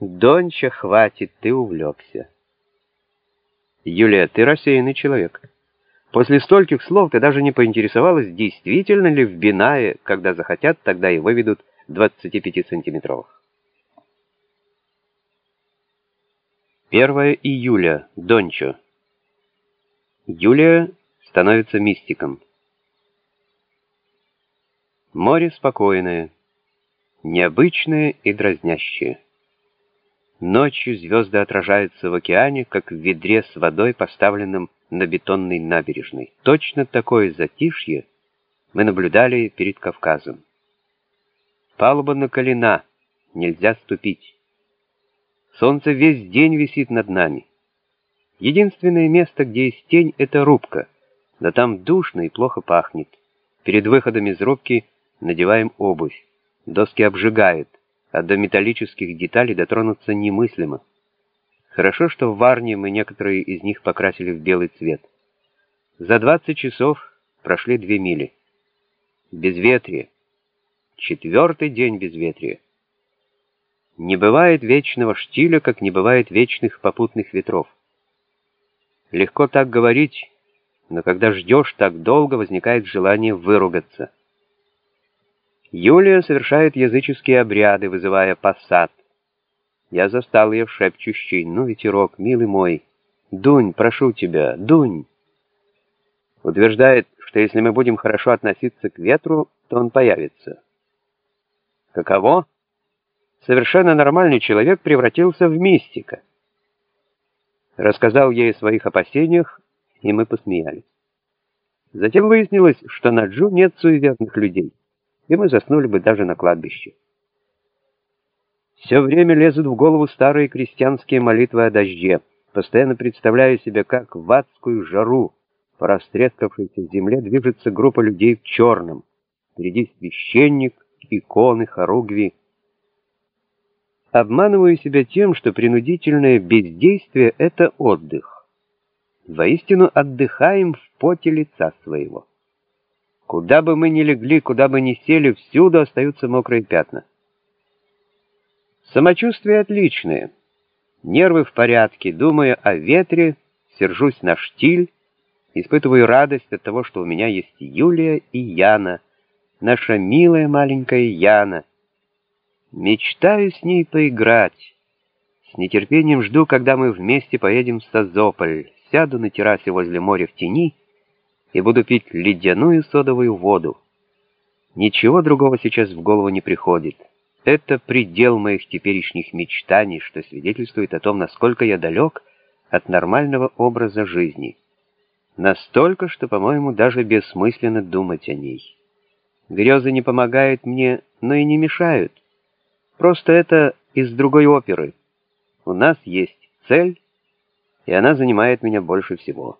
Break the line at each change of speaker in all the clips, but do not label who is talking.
Донча, хватит, ты увлекся. Юлия, ты рассеянный человек. После стольких слов ты даже не поинтересовалась, действительно ли в Бинае, когда захотят, тогда и выведут 25-сантиметровых. 1 июля. Дончо. Юлия становится мистиком. Море спокойное, необычное и дразнящее. Ночью звезды отражаются в океане, как в ведре с водой, поставленном на бетонной набережной. Точно такое затишье мы наблюдали перед Кавказом. Палуба наколена, нельзя ступить. Солнце весь день висит над нами. Единственное место, где есть тень, — это рубка, да там душно и плохо пахнет. Перед выходом из рубки надеваем обувь. Доски обжигают, а до металлических деталей дотронуться немыслимо. Хорошо, что в Варне мы некоторые из них покрасили в белый цвет. За 20 часов прошли две мили. Безветрие. Четвертый день безветрия. Не бывает вечного штиля, как не бывает вечных попутных ветров. Легко так говорить, но когда ждешь так долго, возникает желание выругаться. Юлия совершает языческие обряды, вызывая пассат. Я застал ее шепчущей, «Ну, ветерок, милый мой, дунь, прошу тебя, дунь!» Утверждает, что если мы будем хорошо относиться к ветру, то он появится. Каково? Совершенно нормальный человек превратился в мистика. Рассказал ей о своих опасениях, и мы посмеялись. Затем выяснилось, что на Джу нет суеверных людей, и мы заснули бы даже на кладбище. Все время лезут в голову старые крестьянские молитвы о дожде. Постоянно представляю себе, как в адскую жару по растрескавшейся земле движется группа людей в черном. Впереди священник, иконы, хоругви. Обманываю себя тем, что принудительное бездействие — это отдых. Воистину отдыхаем в поте лица своего. Куда бы мы ни легли, куда бы ни сели, всюду остаются мокрые пятна. Самочувствие отличное. Нервы в порядке, думаю о ветре, сержусь на штиль, испытываю радость от того, что у меня есть Юлия и Яна, наша милая маленькая Яна. Мечтаю с ней поиграть. С нетерпением жду, когда мы вместе поедем в Созополь, сяду на террасе возле моря в тени и буду пить ледяную содовую воду. Ничего другого сейчас в голову не приходит. Это предел моих теперешних мечтаний, что свидетельствует о том, насколько я далек от нормального образа жизни. Настолько, что, по-моему, даже бессмысленно думать о ней. Грезы не помогают мне, но и не мешают. Просто это из другой оперы. У нас есть цель, и она занимает меня больше всего.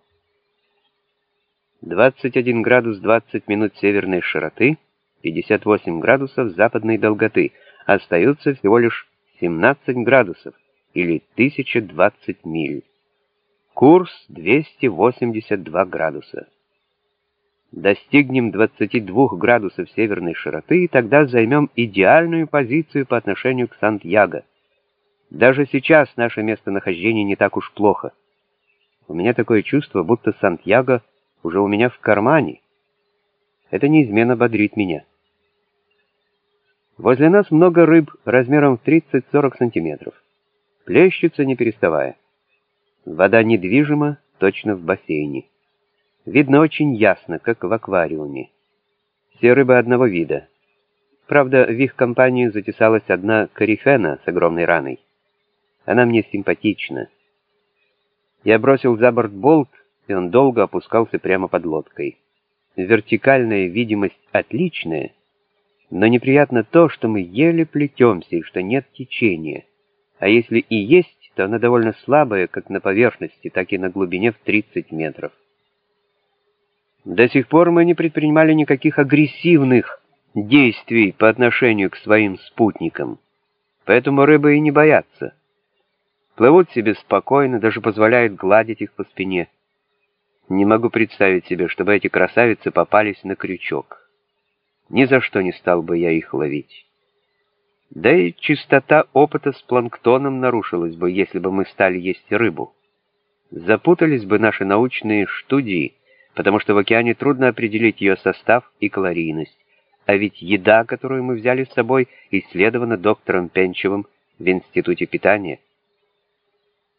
21 градус 20 минут северной широты, 58 градусов западной долготы — остаются всего лишь 17 градусов или 1020 миль. Курс 282 градуса. Достигнем 22 градусов северной широты, и тогда займем идеальную позицию по отношению к Сантьяго. Даже сейчас наше местонахождение не так уж плохо. У меня такое чувство, будто Сантьяго уже у меня в кармане. Это неизменно бодрит меня. Возле нас много рыб размером в 30-40 сантиметров. Плещутся не переставая. Вода недвижима, точно в бассейне. Видно очень ясно, как в аквариуме. Все рыбы одного вида. Правда, в их компанию затесалась одна корифена с огромной раной. Она мне симпатична. Я бросил за борт болт, и он долго опускался прямо под лодкой. Вертикальная видимость отличная — но неприятно то, что мы еле плетемся и что нет течения. А если и есть, то оно довольно слабое, как на поверхности, так и на глубине в 30 метров. До сих пор мы не предпринимали никаких агрессивных действий по отношению к своим спутникам, поэтому рыбы и не боятся. Плывут себе спокойно, даже позволяют гладить их по спине. Не могу представить себе, чтобы эти красавицы попались на крючок. Ни за что не стал бы я их ловить. Да и чистота опыта с планктоном нарушилась бы, если бы мы стали есть рыбу. Запутались бы наши научные студии, потому что в океане трудно определить ее состав и калорийность. А ведь еда, которую мы взяли с собой, исследована доктором Пенчевым в Институте питания –